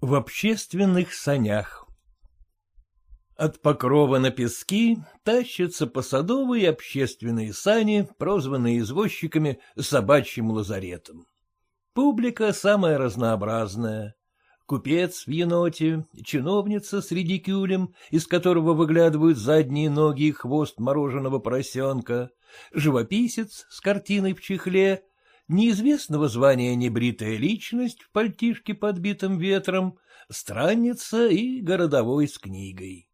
В общественных санях От покрова на пески тащатся по садовой общественные сани, прозванные извозчиками собачьим лазаретом. Публика самая разнообразная. Купец в еноте, чиновница с редикюлем, из которого выглядывают задние ноги и хвост мороженого поросенка, живописец с картиной в чехле, неизвестного звания небритая личность в пальтишке, подбитом ветром, странница и городовой с книгой.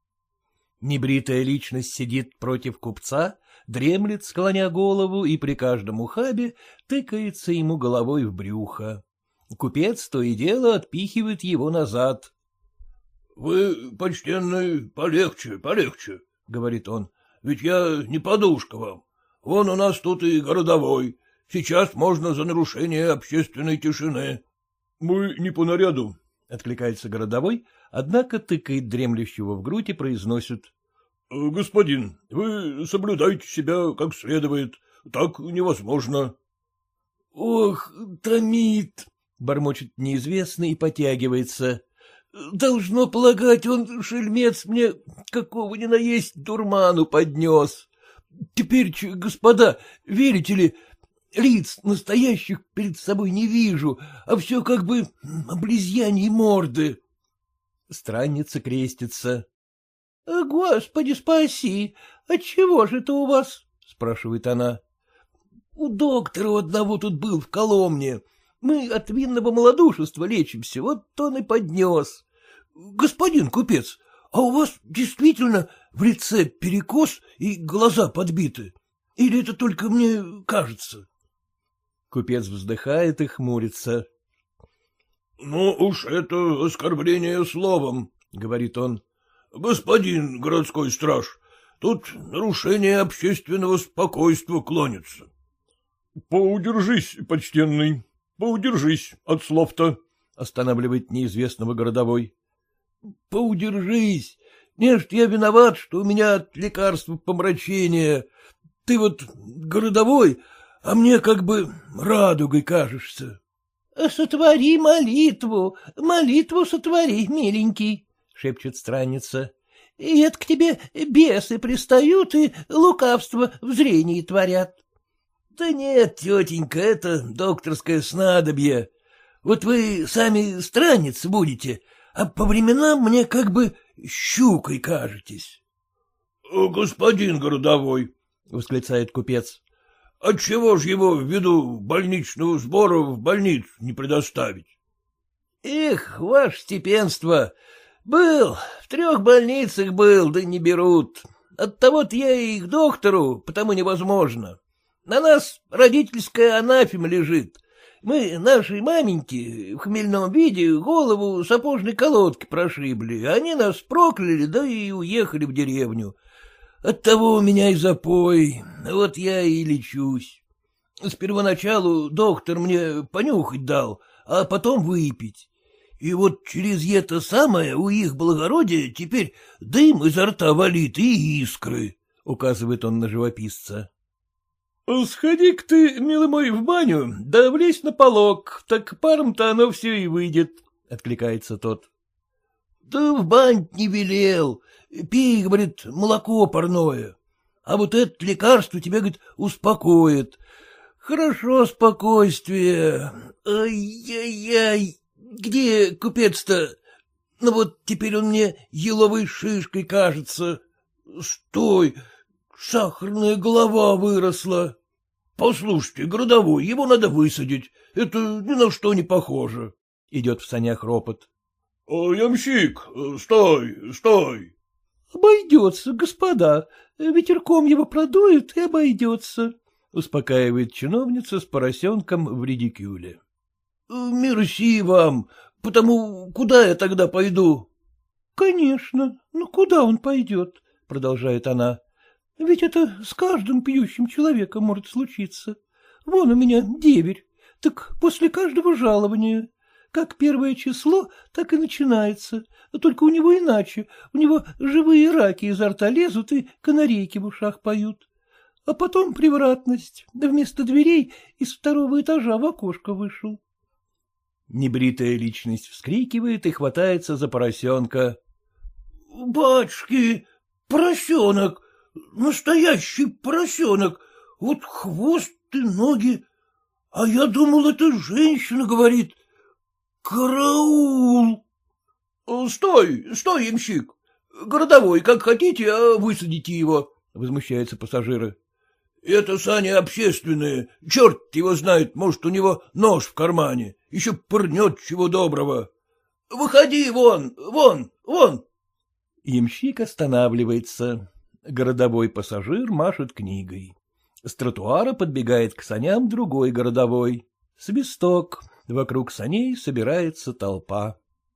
Небритая личность сидит против купца, дремлет, склоня голову, и при каждом ухабе тыкается ему головой в брюхо. Купец то и дело отпихивает его назад. — Вы, почтенный, полегче, полегче, — говорит он, — ведь я не подушка вам. Вон у нас тут и городовой, Сейчас можно за нарушение общественной тишины. — Мы не по наряду, — откликается городовой, однако тыкает дремлющего в грудь и произносит. — Господин, вы соблюдайте себя как следует, так невозможно. — Ох, томит, — бормочет неизвестный и потягивается. — Должно полагать, он, шельмец, мне какого ни наесть дурману поднес. Теперь, господа, верите ли, Лиц настоящих перед собой не вижу, а все как бы облизьяньи морды. Странница крестится. — Господи, спаси! Отчего же это у вас? — спрашивает она. — У доктора одного тут был в Коломне. Мы от винного малодушества лечимся, вот он и поднес. Господин купец, а у вас действительно в лице перекос и глаза подбиты? Или это только мне кажется? Купец вздыхает и хмурится. — Ну уж это оскорбление словом, — говорит он. — Господин городской страж, тут нарушение общественного спокойствия клонится. — Поудержись, почтенный, поудержись от слов-то, — останавливает неизвестного городовой. — Поудержись. Не ж я виноват, что у меня от лекарства помрачения. Ты вот городовой, а мне как бы радугой кажешься. — Сотвори молитву, молитву сотвори, миленький, — шепчет странница. — И это к тебе бесы пристают и лукавство в зрении творят. — Да нет, тетенька, это докторское снадобье. Вот вы сами странницы будете, а по временам мне как бы щукой кажетесь. — Господин городовой, — восклицает купец, Отчего ж его ввиду больничного сбора в больницу не предоставить? — Эх, ваше степенство, был, в трех больницах был, да не берут. Оттого-то я и к доктору, потому невозможно. На нас родительская анафема лежит. Мы нашей маменьке в хмельном виде голову сапожной колодки прошибли, они нас прокляли, да и уехали в деревню. Оттого у меня и запой, вот я и лечусь. С первоначалу доктор мне понюхать дал, а потом выпить. И вот через это самое у их благородия теперь дым изо рта валит и искры, — указывает он на живописца. — Сходи-ка ты, милый мой, в баню, да влезь на полок, так паром-то оно все и выйдет, — откликается тот. — Да в бань не велел, Пей, говорит, молоко парное. А вот это лекарство тебя, говорит, успокоит. Хорошо спокойствие. Ай-яй-яй. Где купец-то? Ну вот теперь он мне еловой шишкой кажется. Стой, сахарная голова выросла. Послушайте, городовой, его надо высадить. Это ни на что не похоже. Идет в санях ропот. — Ямщик, стой, стой! — Обойдется, господа, ветерком его продует и обойдется, — успокаивает чиновница с поросенком в редикюле. — Мерси вам, потому куда я тогда пойду? — Конечно, ну куда он пойдет, — продолжает она. — Ведь это с каждым пьющим человеком может случиться. Вон у меня деверь, так после каждого жалования как первое число, так и начинается. Только у него иначе. У него живые раки изо рта лезут и канарейки в ушах поют. А потом превратность. Вместо дверей из второго этажа в окошко вышел. Небритая личность вскрикивает и хватается за поросенка. — Батюшки, поросенок, настоящий поросенок, вот хвост и ноги. А я думал, это женщина говорит. Караул! — Стой, стой, ямщик! Городовой, как хотите, а высадите его, — возмущаются пассажиры. — Это сани общественные. Черт его знает, может, у него нож в кармане. Еще пырнет чего доброго. — Выходи вон, вон, вон! Ямщик останавливается. Городовой пассажир машет книгой. С тротуара подбегает к саням другой городовой. Свисток. Вокруг саней собирается толпа.